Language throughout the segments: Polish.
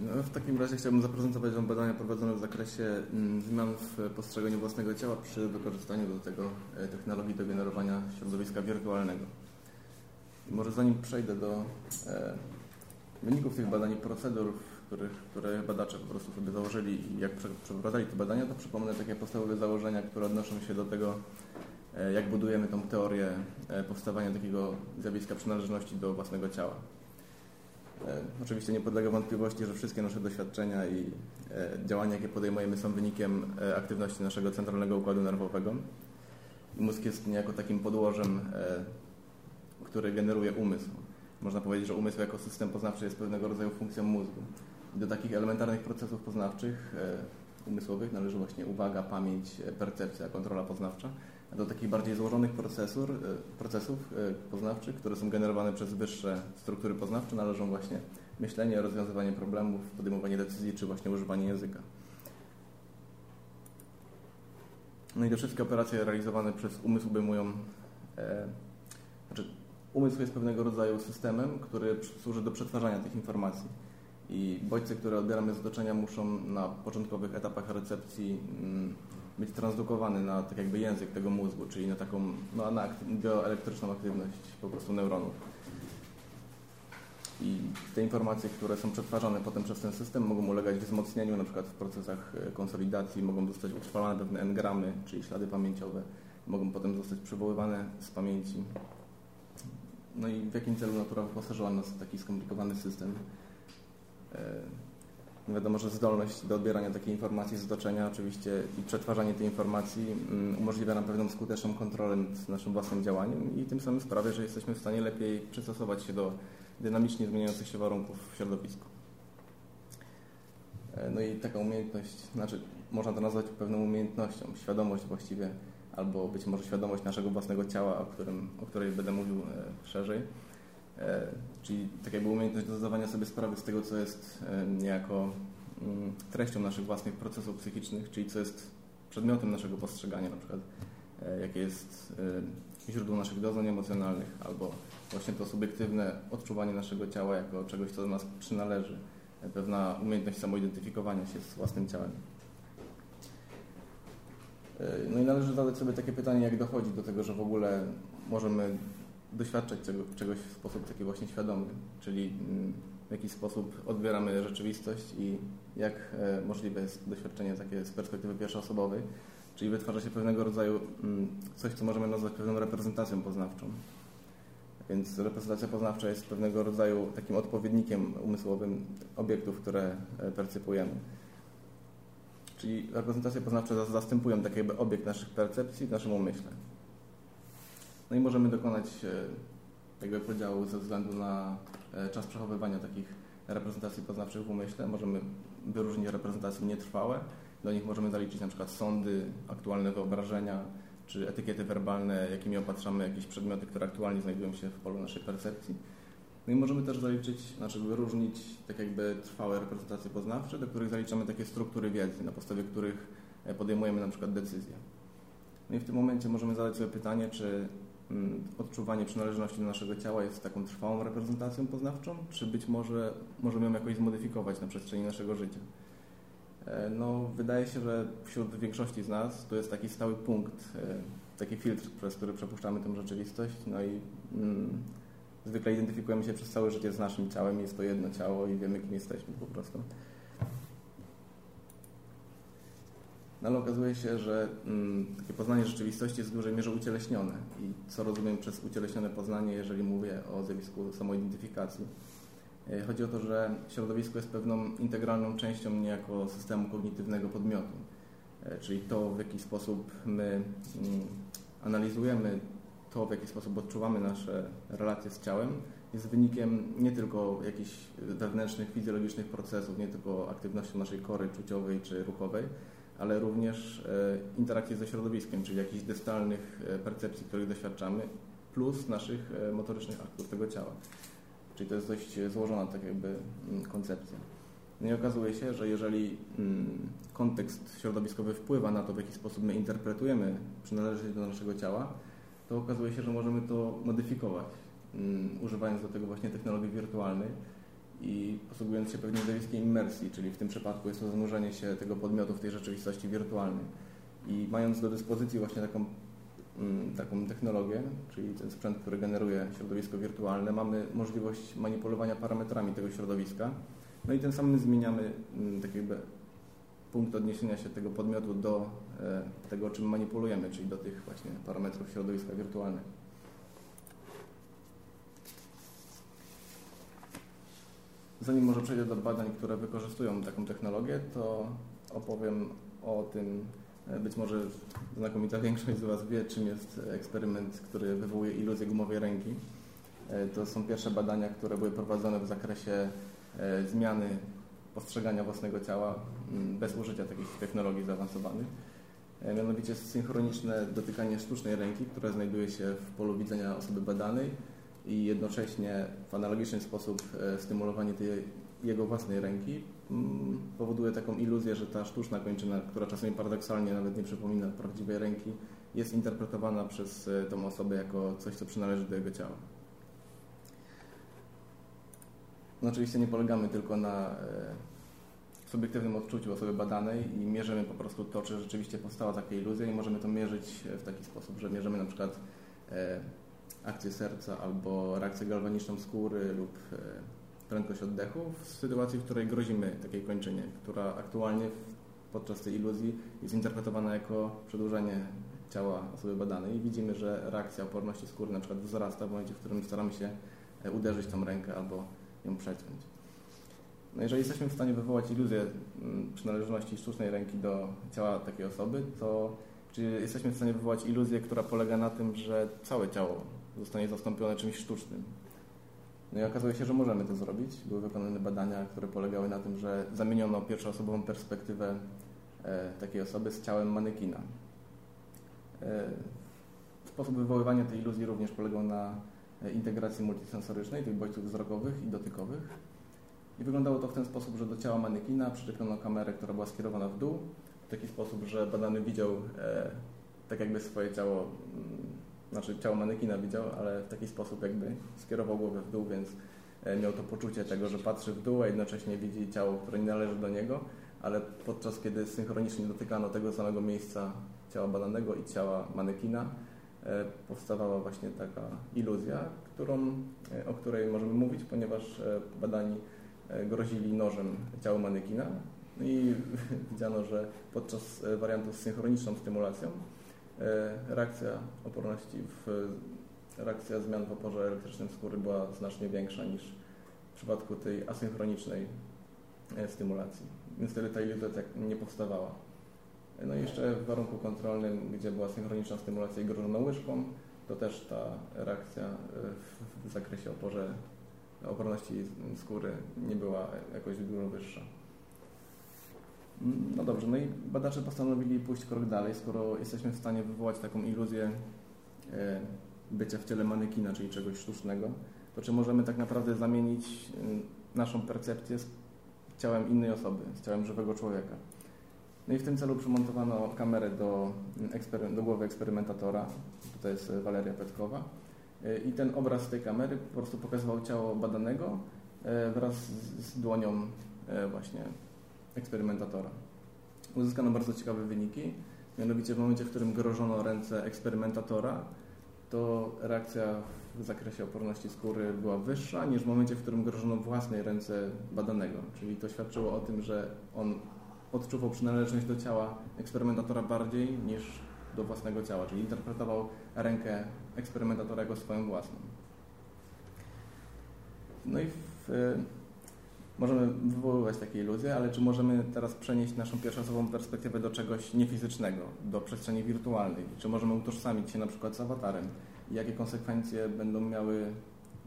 No, w takim razie chciałbym zaprezentować Wam badania prowadzone w zakresie mm, zmian w postrzeganiu własnego ciała przy wykorzystaniu do tego e, technologii do generowania środowiska wirtualnego. Może zanim przejdę do e, wyników tych badań i procedur, których, które badacze po prostu sobie założyli i jak przeprowadzali te badania, to przypomnę takie podstawowe założenia, które odnoszą się do tego, e, jak budujemy tą teorię powstawania takiego zjawiska przynależności do własnego ciała. E, oczywiście nie podlega wątpliwości, że wszystkie nasze doświadczenia i e, działania, jakie podejmujemy, są wynikiem e, aktywności naszego centralnego układu nerwowego. Mózg jest niejako takim podłożem, który generuje umysł. Można powiedzieć, że umysł jako system poznawczy jest pewnego rodzaju funkcją mózgu. Do takich elementarnych procesów poznawczych, umysłowych należy właśnie uwaga, pamięć, percepcja, kontrola poznawcza do takich bardziej złożonych procesur, e, procesów e, poznawczych, które są generowane przez wyższe struktury poznawcze, należą właśnie myślenie, rozwiązywanie problemów, podejmowanie decyzji, czy właśnie używanie języka. No i te wszystkie operacje realizowane przez umysł obejmują, e, znaczy umysł jest pewnego rodzaju systemem, który służy do przetwarzania tych informacji. I bodźce, które odbieramy z otoczenia muszą na początkowych etapach recepcji mm, być transdukowany na tak jakby język tego mózgu, czyli na taką no, na bioelektryczną aktywność po prostu neuronów. I te informacje, które są przetwarzane potem przez ten system mogą ulegać wzmocnieniu na przykład w procesach e, konsolidacji, mogą zostać utrwalane pewne engramy, czyli ślady pamięciowe, mogą potem zostać przywoływane z pamięci. No i w jakim celu natura wyposażyła nas w taki skomplikowany system. No wiadomo, że zdolność do odbierania takiej informacji z otoczenia oczywiście i przetwarzanie tej informacji mm, umożliwia nam pewną skuteczną kontrolę nad naszym własnym działaniem i tym samym sprawia, że jesteśmy w stanie lepiej przystosować się do dynamicznie zmieniających się warunków w środowisku. E, no i taka umiejętność, znaczy można to nazwać pewną umiejętnością, świadomość właściwie, albo być może świadomość naszego własnego ciała, o, którym, o której będę mówił e, szerzej E, czyli tak jakby umiejętność do zdawania sobie sprawy z tego, co jest e, niejako mm, treścią naszych własnych procesów psychicznych, czyli co jest przedmiotem naszego postrzegania, na przykład e, jakie jest źródło naszych doznań emocjonalnych, albo właśnie to subiektywne odczuwanie naszego ciała jako czegoś, co do nas przynależy, pewna umiejętność samoidentyfikowania się z własnym ciałem. No i należy zadać sobie takie pytanie, jak dochodzi do tego, że w ogóle możemy doświadczać czego, czegoś w sposób taki właśnie świadomy, czyli mm, w jaki sposób odbieramy rzeczywistość i jak e, możliwe jest doświadczenie takie z perspektywy pierwszoosobowej, czyli wytwarza się pewnego rodzaju mm, coś, co możemy nazwać pewną reprezentacją poznawczą. Więc reprezentacja poznawcza jest pewnego rodzaju takim odpowiednikiem umysłowym obiektów, które e, percypujemy. Czyli reprezentacje poznawcze zastępują tak jakby obiekt naszych percepcji w naszym umyśle. No i możemy dokonać e, jakby podziału ze względu na e, czas przechowywania takich reprezentacji poznawczych w umyśle. Możemy wyróżnić reprezentacje nietrwałe. Do nich możemy zaliczyć na przykład sądy, aktualne wyobrażenia, czy etykiety werbalne, jakimi opatrzamy jakieś przedmioty, które aktualnie znajdują się w polu naszej percepcji. No i możemy też zaliczyć, znaczy wyróżnić tak jakby trwałe reprezentacje poznawcze, do których zaliczamy takie struktury wiedzy, na podstawie których e, podejmujemy na przykład decyzje. No i w tym momencie możemy zadać sobie pytanie, czy odczuwanie przynależności do naszego ciała jest taką trwałą reprezentacją poznawczą, czy być może możemy ją jakoś zmodyfikować na przestrzeni naszego życia? E, no, wydaje się, że wśród większości z nas to jest taki stały punkt, e, taki filtr, przez który przepuszczamy tę rzeczywistość, no i mm, zwykle identyfikujemy się przez całe życie z naszym ciałem, jest to jedno ciało i wiemy, kim jesteśmy po prostu. No ale okazuje się, że mm, takie poznanie rzeczywistości jest w dużej mierze ucieleśnione. I co rozumiem przez ucieleśnione poznanie, jeżeli mówię o zjawisku samoidentyfikacji? E, chodzi o to, że środowisko jest pewną integralną częścią niejako systemu kognitywnego podmiotu. E, czyli to, w jaki sposób my mm, analizujemy to, w jaki sposób odczuwamy nasze relacje z ciałem, jest wynikiem nie tylko jakichś wewnętrznych, fizjologicznych procesów, nie tylko aktywności naszej kory czuciowej czy ruchowej, ale również e, interakcji ze środowiskiem, czyli jakichś dystalnych e, percepcji, których doświadczamy, plus naszych e, motorycznych aktów tego ciała. Czyli to jest dość złożona tak jakby mm, koncepcja. No i okazuje się, że jeżeli mm, kontekst środowiskowy wpływa na to, w jaki sposób my interpretujemy przynależność do naszego ciała, to okazuje się, że możemy to modyfikować, mm, używając do tego właśnie technologii wirtualnej i posługując się pewnym zjawiskiem imersji, czyli w tym przypadku jest to zanurzenie się tego podmiotu w tej rzeczywistości wirtualnej. I mając do dyspozycji właśnie taką, mm, taką technologię, czyli ten sprzęt, który generuje środowisko wirtualne, mamy możliwość manipulowania parametrami tego środowiska, no i tym samym zmieniamy mm, tak jakby punkt odniesienia się tego podmiotu do e, tego, czym manipulujemy, czyli do tych właśnie parametrów środowiska wirtualnego. Zanim może przejdę do badań, które wykorzystują taką technologię, to opowiem o tym, e, być może znakomita większość z Was wie, czym jest eksperyment, który wywołuje iluzję gumowej ręki. E, to są pierwsze badania, które były prowadzone w zakresie zmiany postrzegania własnego ciała mm, bez użycia takich technologii zaawansowanych. E, mianowicie synchroniczne dotykanie sztucznej ręki, które znajduje się w polu widzenia osoby badanej i jednocześnie w analogiczny sposób e, stymulowanie tej jego własnej ręki mm, powoduje taką iluzję, że ta sztuczna kończyna, która czasami paradoksalnie nawet nie przypomina prawdziwej ręki, jest interpretowana przez e, tą osobę jako coś, co przynależy do jego ciała. No oczywiście nie polegamy tylko na subiektywnym odczuciu osoby badanej i mierzymy po prostu to, czy rzeczywiście powstała taka iluzja i możemy to mierzyć w taki sposób, że mierzymy na przykład e, akcję serca albo reakcję galwaniczną skóry lub e, prędkość oddechu w sytuacji, w której grozimy takiej kończynie, która aktualnie podczas tej iluzji jest interpretowana jako przedłużenie ciała osoby badanej i widzimy, że reakcja oporności skóry na przykład wzrasta w momencie, w którym staramy się e, uderzyć tą rękę albo ją przeciąć. No jeżeli jesteśmy w stanie wywołać iluzję przynależności sztucznej ręki do ciała takiej osoby, to czy jesteśmy w stanie wywołać iluzję, która polega na tym, że całe ciało zostanie zastąpione czymś sztucznym. No i okazuje się, że możemy to zrobić. Były wykonane badania, które polegały na tym, że zamieniono pierwszoosobową perspektywę e, takiej osoby z ciałem manekina. E, sposób wywoływania tej iluzji również polegał na e, integracji multisensorycznej tych bodźców wzrokowych i dotykowych i wyglądało to w ten sposób, że do ciała manekina przylepiono kamerę, która była skierowana w dół, w taki sposób, że badany widział tak jakby swoje ciało, mm, znaczy ciało manekina widział, ale w taki sposób jakby skierował głowę w dół, więc e, miał to poczucie tego, że patrzy w dół, a jednocześnie widzi ciało, które nie należy do niego, ale podczas kiedy synchronicznie dotykano tego samego miejsca ciała badanego i ciała manekina, e, powstawała właśnie taka iluzja, którą, e, o której możemy mówić, ponieważ badani grozili nożem ciału manekina. No i widziano, że podczas wariantów z synchroniczną stymulacją reakcja oporności w reakcja zmian w oporze elektrycznym skóry była znacznie większa niż w przypadku tej asynchronicznej stymulacji. Więc wtedy ta iluzja tak nie powstawała. No i jeszcze w warunku kontrolnym, gdzie była synchroniczna stymulacja i grożono łyżką, to też ta reakcja w zakresie oporze oporności skóry nie była jakoś dużo wyższa. No dobrze, no i badacze postanowili pójść krok dalej, skoro jesteśmy w stanie wywołać taką iluzję e, bycia w ciele manekina, czyli czegoś sztucznego, to czy możemy tak naprawdę zamienić e, naszą percepcję z ciałem innej osoby, z ciałem żywego człowieka. No i w tym celu przymontowano kamerę do, do głowy eksperymentatora, tutaj jest Waleria Petkowa, E, i ten obraz tej kamery po prostu pokazywał ciało badanego e, wraz z dłonią e, właśnie eksperymentatora. Uzyskano bardzo ciekawe wyniki, mianowicie w momencie, w którym grożono ręce eksperymentatora, to reakcja w zakresie oporności skóry była wyższa niż w momencie, w którym grożono własnej ręce badanego. Czyli to świadczyło o tym, że on odczuwał przynależność do ciała eksperymentatora bardziej niż do własnego ciała, czyli interpretował rękę eksperymentatora jako swoją własną. No i w, możemy wywoływać takie iluzje, ale czy możemy teraz przenieść naszą pierwszoosobową perspektywę do czegoś niefizycznego, do przestrzeni wirtualnej? Czy możemy utożsamić się na przykład z awatarem? I jakie konsekwencje będą miały,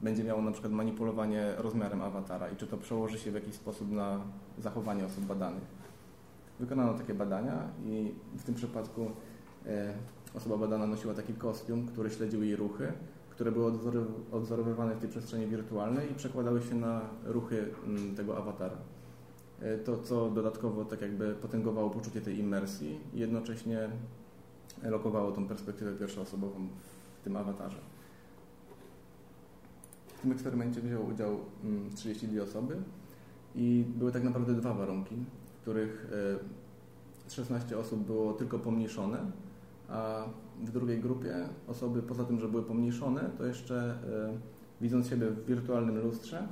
będzie miało na przykład manipulowanie rozmiarem awatara i czy to przełoży się w jakiś sposób na zachowanie osób badanych? Wykonano takie badania i w tym przypadku E, osoba badana nosiła taki kostium, który śledził jej ruchy, które były odzorowywane w tej przestrzeni wirtualnej i przekładały się na ruchy mm, tego awatara. E, to, co dodatkowo tak jakby potęgowało poczucie tej imersji i jednocześnie lokowało tą perspektywę pierwszoosobową w tym awatarze. w tym eksperymencie wzięło udział 32 mm, osoby i były tak naprawdę dwa warunki, w których 16 osób było tylko pomniejszone, a w drugiej grupie osoby poza tym, że były pomniejszone, to jeszcze widząc siebie w wirtualnym lustrze,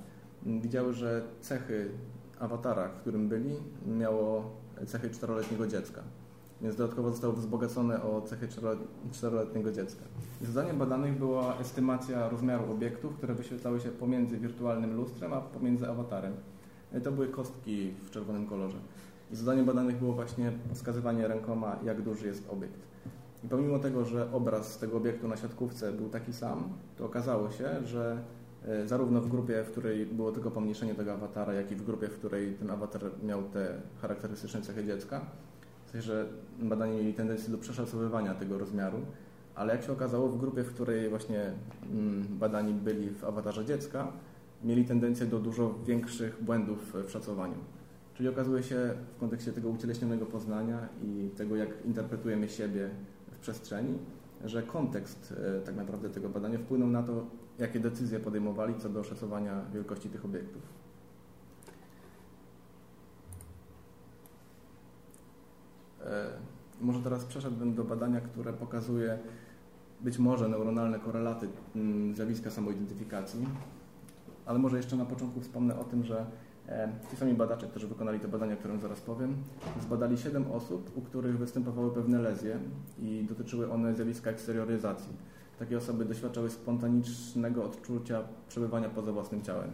widziały, że cechy awatara, w którym byli, miało cechy czteroletniego dziecka. Więc dodatkowo zostało wzbogacone o cechy czteroletniego dziecka. Zadaniem badanych była estymacja rozmiaru obiektów, które wyświetlały się pomiędzy wirtualnym lustrem, a pomiędzy awatarem. I to były kostki w czerwonym kolorze. I zadaniem badanych było właśnie wskazywanie rękoma, jak duży jest obiekt. I pomimo tego, że obraz tego obiektu na siatkówce był taki sam, to okazało się, że e, zarówno w grupie, w której było tylko pomniejszenie tego awatara, jak i w grupie, w której ten awatar miał te charakterystyczne cechy dziecka, w sensie, że badani mieli tendencję do przeszacowywania tego rozmiaru, ale jak się okazało, w grupie, w której właśnie mm, badani byli w awatarze dziecka, mieli tendencję do dużo większych błędów w szacowaniu. Czyli okazuje się w kontekście tego ucieleśnionego poznania i tego, jak interpretujemy siebie przestrzeni, że kontekst e, tak naprawdę tego badania wpłynął na to, jakie decyzje podejmowali co do szacowania wielkości tych obiektów. E, może teraz przeszedłbym do badania, które pokazuje być może neuronalne korelaty mm, zjawiska samoidentyfikacji, ale może jeszcze na początku wspomnę o tym, że ci sami badacze, którzy wykonali te badania, o którym zaraz powiem, zbadali 7 osób, u których występowały pewne lezje i dotyczyły one zjawiska eksterioryzacji. Takie osoby doświadczały spontanicznego odczucia przebywania poza własnym ciałem.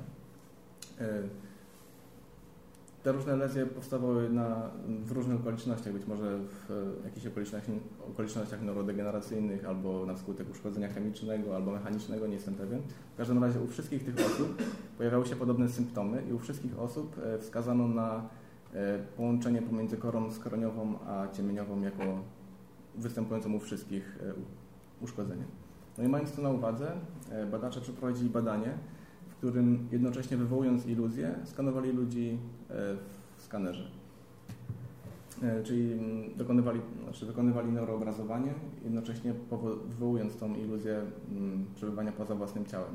Te różne lesje powstawały na, w różnych okolicznościach, być może w jakichś okolicznościach, okolicznościach neurodegeneracyjnych, albo na skutek uszkodzenia chemicznego, albo mechanicznego, nie jestem pewien. W każdym razie u wszystkich tych osób pojawiały się podobne symptomy i u wszystkich osób e, wskazano na e, połączenie pomiędzy korą skroniową a ciemieniową jako występującą u wszystkich e, uszkodzenie. No i mając to na uwadze, badacze przeprowadzili badanie, którym jednocześnie wywołując iluzję, skanowali ludzi e, w skanerze. E, czyli mm, dokonywali, znaczy wykonywali neuroobrazowanie, jednocześnie wywołując tą iluzję mm, przebywania poza własnym ciałem.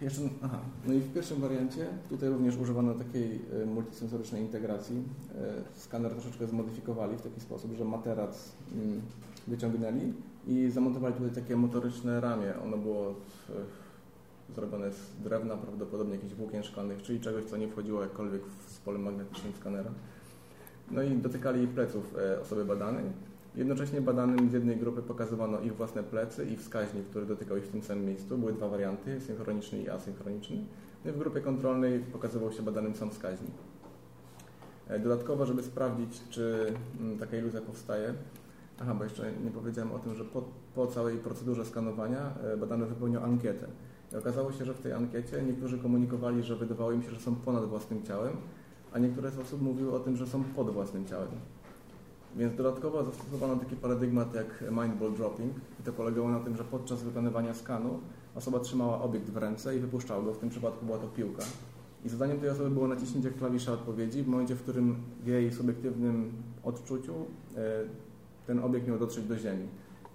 Jeszcze, aha, no i w pierwszym wariancie tutaj również używano takiej e, multisensorycznej integracji. Skaner troszeczkę zmodyfikowali w taki sposób, że materac mm, wyciągnęli i zamontowali tutaj takie motoryczne ramię. Ono było zrobione z drewna, prawdopodobnie jakichś włókien szklanych, czyli czegoś, co nie wchodziło jakkolwiek z polem magnetycznym skanera. No i dotykali pleców e, osoby badanej. Jednocześnie badanym z jednej grupy pokazywano ich własne plecy i wskaźnik, który dotykał ich w tym samym miejscu. Były dwa warianty, synchroniczny i asynchroniczny. No w grupie kontrolnej pokazywał się badanym sam wskaźnik. E, dodatkowo, żeby sprawdzić, czy mm, taka iluzja powstaje, Aha, bo jeszcze nie powiedziałem o tym, że po, po całej procedurze skanowania e, badany wypełniał ankietę. I okazało się, że w tej ankiecie niektórzy komunikowali, że wydawało im się, że są ponad własnym ciałem, a niektóre z osób mówiły o tym, że są pod własnym ciałem. Więc dodatkowo zastosowano taki paradygmat jak mind ball dropping i to polegało na tym, że podczas wykonywania skanu osoba trzymała obiekt w ręce i wypuszczała go, w tym przypadku była to piłka. I zadaniem tej osoby było naciśnięcie klawisza odpowiedzi w momencie, w którym w jej subiektywnym odczuciu e, ten obiekt miał dotrzeć do Ziemi.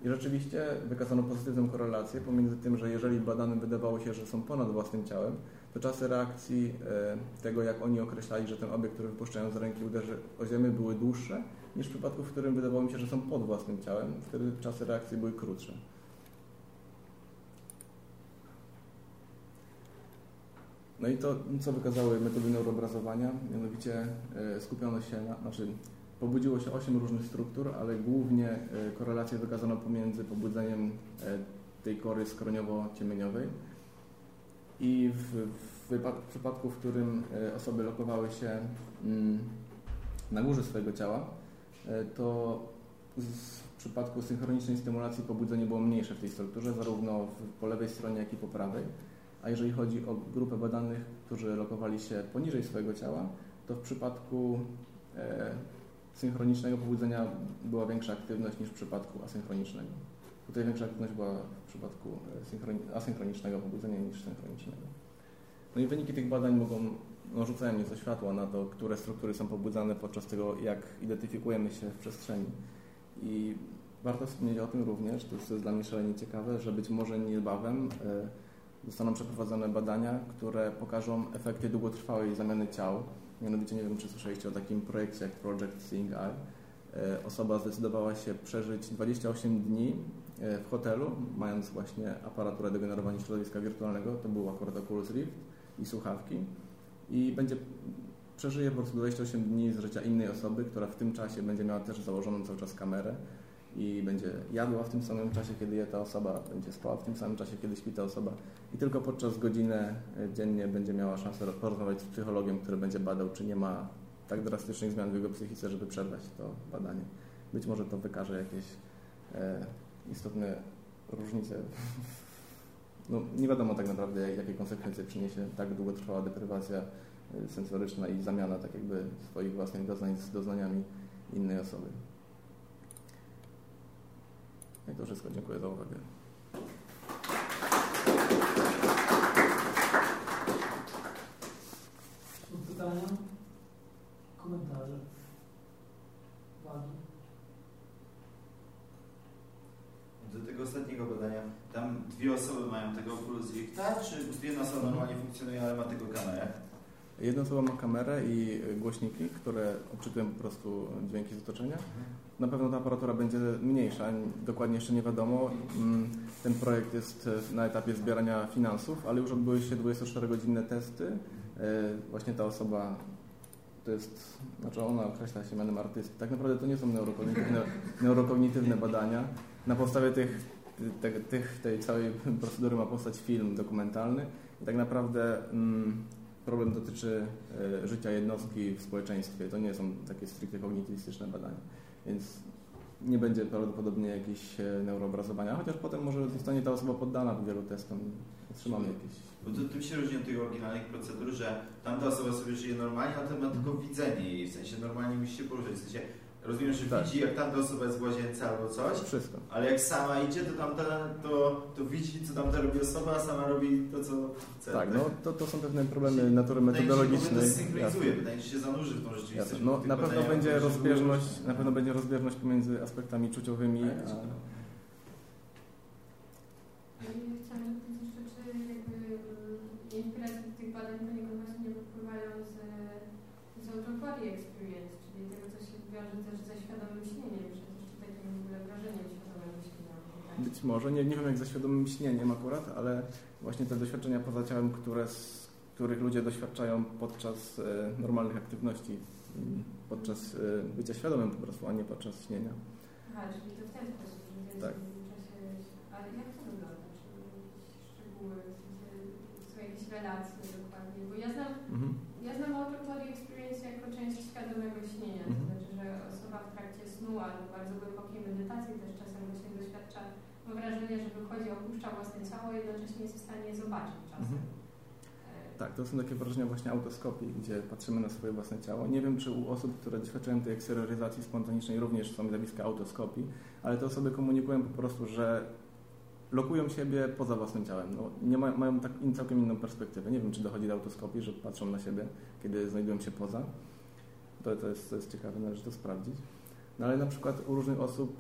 I rzeczywiście wykazano pozytywną korelację pomiędzy tym, że jeżeli badanym wydawało się, że są ponad własnym ciałem, to czasy reakcji e, tego, jak oni określali, że ten obiekt, który wypuszczają z ręki uderzy o ziemię, były dłuższe niż w przypadku, w którym wydawało mi się, że są pod własnym ciałem. Wtedy czasy reakcji były krótsze. No i to, co wykazały metody neuroobrazowania, mianowicie e, skupiono się na, znaczy Pobudziło się osiem różnych struktur, ale głównie e, korelację wykazano pomiędzy pobudzeniem tej kory skroniowo-ciemieniowej i w, w, przypadku, w którym e, osoby lokowały się mm, na górze swojego ciała, to w przypadku synchronicznej stymulacji pobudzenie było mniejsze w tej strukturze, zarówno po lewej stronie, jak i po prawej. A jeżeli chodzi o grupę badanych, którzy lokowali się poniżej swojego ciała, to w przypadku synchronicznego pobudzenia była większa aktywność niż w przypadku asynchronicznego. Tutaj większa aktywność była w przypadku e, asynchronicznego pobudzenia niż synchronicznego. No i wyniki tych badań mogą, no, rzucają nieco światła na to, które struktury są pobudzane podczas tego, jak identyfikujemy się w przestrzeni. I Warto wspomnieć o tym również, to jest, dla mnie szalenie ciekawe, że być może niebawem zostaną przeprowadzone badania, które pokażą efekty długotrwałej zamiany ciał. Mianowicie nie wiem, czy słyszeliście o takim projekcie jak Project Seeing Eye. Osoba zdecydowała się przeżyć 28 dni w hotelu, mając właśnie aparaturę do generowania środowiska wirtualnego, to był akurat Oculus Rift i słuchawki i będzie przeżyje po prostu 28 dni z życia innej osoby, która w tym czasie będzie miała też założoną cały czas kamerę i będzie jadła w tym samym czasie, kiedy je ta osoba, będzie spała w tym samym czasie, kiedy śpi ta osoba i tylko podczas godziny e, dziennie będzie miała szansę porozmawiać z psychologiem, który będzie badał, czy nie ma tak drastycznych zmian w jego psychice, żeby przerwać to badanie. Być może to wykaże jakieś e, istotne różnice. No, nie wiadomo tak naprawdę, jakie konsekwencje przyniesie tak długotrwała deprywacja e, sensoryczna i zamiana tak jakby swoich własnych doznań z doznaniami innej osoby. I to wszystko. Dziękuję za uwagę. Pytania? Komentarze? Uwagi? Do tego ostatniego badania, tam dwie osoby mają tego Oculus Rifta, czy jedna osoba normalnie funkcjonuje, ale ma tylko kamerę? Jedna osoba ma kamerę i głośniki, które odczytują po prostu dźwięki z otoczenia. Na pewno ta aparatura będzie mniejsza, dokładnie jeszcze nie wiadomo. Mm, ten projekt jest na etapie zbierania finansów, ale już odbyły się 24-godzinne testy. E, właśnie ta osoba to jest, znaczy ona określa się mianem artysty. Tak naprawdę to nie są neurokognitywne, neurokognitywne badania. Na podstawie tych, tych, tej całej procedury ma powstać film dokumentalny i tak naprawdę mm, problem dotyczy e, życia jednostki w społeczeństwie. To nie są takie stricte kognitywistyczne badania, więc nie będzie prawdopodobnie jakieś e, neuroobrazowania, chociaż potem może zostanie ta osoba poddana wielu testom. I otrzymamy jakieś... Bo to tym się różni od tych oryginalnych procedur, że tamta osoba sobie żyje normalnie, a ten ma tylko widzenie jej, w sensie normalnie musi się poruszać, w sensie Rozumiem, że tak. widzi, jak tamta osoba jest w łazience albo coś. Wszystko. Ale jak sama idzie, to tamta to, to widzi, co tamta robi osoba, a sama robi to, co chce. Tak, no to, to są pewne problemy natury metodologicznej. To synchronizuje, czy się zanurzy w tą rzeczywistość. No, na pewno będzie rozbieżność, na pewno będzie rozbieżność pomiędzy aspektami czuciowymi a... Chciałam jeszcze, czy jakby inspiracje tych badań poniekąd właśnie nie wypływają z, z autoporii experience, czyli tego, co się wiąże też ze świadomym śnieniem. Przecież tutaj to w ogóle wrażenie świadomego śnienia. Tak? Być może, nie, nie wiem jak ze świadomym śnieniem akurat, ale właśnie te doświadczenia poza ciałem, które, z których ludzie doświadczają podczas e, normalnych aktywności, podczas e, bycia świadomym po prostu, a nie podczas śnienia. Aha, czyli to w ten sposób, tak. w czasie... Ale jak to wygląda? Czy jakieś szczegóły, w sensie, są jakieś relacje dokładnie? Bo ja znam, mhm. ja znam autopory experience jako część świadomego śnienia. Mhm. To znaczy, że osoba w trakcie snu albo bardzo głębokiej medytacji też czasem właśnie doświadcza mam wrażenie, że wychodzi, opuszcza i jednocześnie jest w stanie zobaczyć czasem. Mhm. Tak, to są takie wrażenia właśnie autoskopii, gdzie patrzymy na swoje własne ciało. Nie wiem, czy u osób, które doświadczają tej eksterioryzacji spontanicznej również są zjawiska autoskopii, ale te osoby komunikują po prostu, że lokują siebie poza własnym ciałem. No, nie ma, mają tak, całkiem inną perspektywę. Nie wiem, czy dochodzi do autoskopii, że patrzą na siebie, kiedy znajdują się poza. To, to, jest, to jest ciekawe, należy to sprawdzić. No ale na przykład u różnych osób,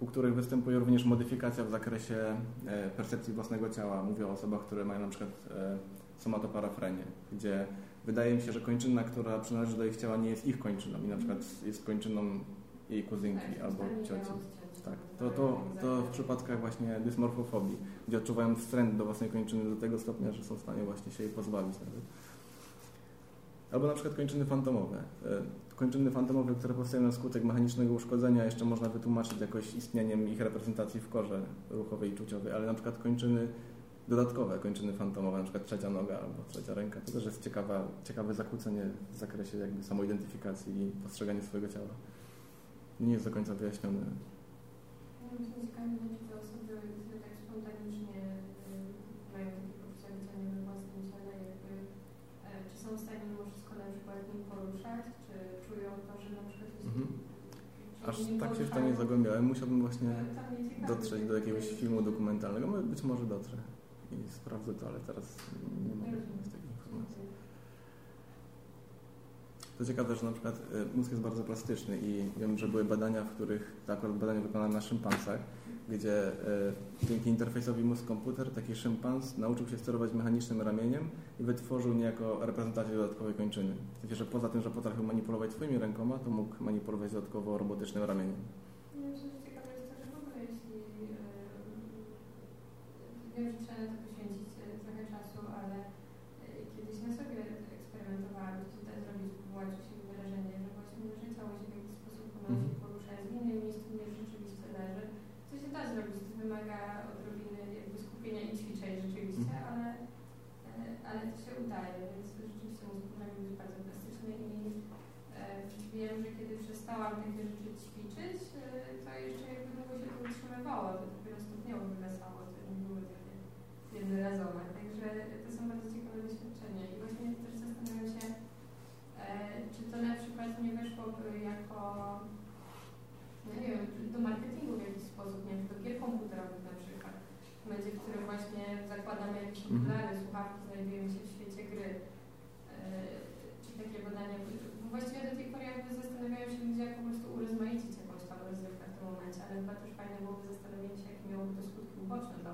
u których występuje również modyfikacja w zakresie e, percepcji własnego ciała. Mówię o osobach, które mają na przykład e, somatoparafrenię, gdzie wydaje mi się, że kończyna, która przynależy do ich ciała nie jest ich kończyną i na przykład jest kończyną jej kuzynki tak, albo cioci. Tak, to, to, to w przypadkach właśnie dysmorfofobii, gdzie odczuwają wstręt do własnej kończyny do tego stopnia, że są w stanie właśnie się jej pozbawić nawet. Albo na przykład kończyny fantomowe. E, kończyny fantomowe, które powstają na skutek mechanicznego uszkodzenia, jeszcze można wytłumaczyć jakoś istnieniem ich reprezentacji w korze ruchowej i czuciowej, ale na przykład kończyny dodatkowe kończyny fantomowe, na przykład trzecia noga albo trzecia ręka. To też jest ciekawa, ciekawe zakłócenie w zakresie jakby samoidentyfikacji i postrzegania swojego ciała. Nie jest do końca wyjaśnione. Ja myślę, że te osoby, które tak spontanicznie y, mają takie własnym ciele, jakby, e, czy są w stanie mimo wszystko na przykład nim poruszać, czy czują to, że na przykład jest mhm. Aż tak się w to nie zagłębiałem. Musiałbym właśnie dotrzeć do jakiegoś filmu dokumentalnego. Być może dotrę i sprawdzę to, ale teraz nie mogę z takiej informacji. To ciekawe, że na przykład y, mózg jest bardzo plastyczny i wiem, że były badania, w których, to akurat badania wykonane na szympansach, gdzie y, dzięki interfejsowi mózg-komputer taki szympans nauczył się sterować mechanicznym ramieniem i wytworzył niejako reprezentację dodatkowej kończyny. W sensie, że poza tym, że potrafił manipulować swoimi rękoma, to mógł manipulować dodatkowo robotycznym ramieniem. Nie, że ciekawe jest to, że w ogóle jeśli yy, na to poświęcić yy, trochę czasu, ale yy, kiedyś na sobie eksperymentowałam, to da zrobić wywołać u siebie wrażenie, że właśnie nasze ciało się w jakiś sposób ponosi, Mhm. porusza w innym miejscu niż rzeczywiście leży. To się da zrobić, to wymaga odrobiny jakby skupienia i ćwiczeń rzeczywiście, Mhm. ale, yy, ale to się udaje, więc rzeczywiście mózg potrafi być bardzo plastyczny i yy, wiem, że kiedy przestałam takie rzeczy ćwiczyć, yy, to jeszcze jakby długo się to utrzymywało, to dopiero stopniowo wygasało, to nie były takie jednorazowe. Także to są bardzo ciekawe doświadczenia i właśnie też zastanawiam się, e, czy to na przykład nie weszłoby jako, no nie wiem, do marketingu w jakiś sposób, nie wiem, do gier komputerowych na przykład, w momencie, w którym właśnie zakładamy jakieś Mhm. okulary, słuchawki, znajdujemy się w świecie gry. E, czy takie badania, właściwie do tej pory jakby zastanawiałam się, gdzie jak po prostu urozmaicić jakąś tam rozrywkę w tym momencie, ale chyba też fajne byłoby zastanowienie się, jakie miałoby to skutki uboczne dla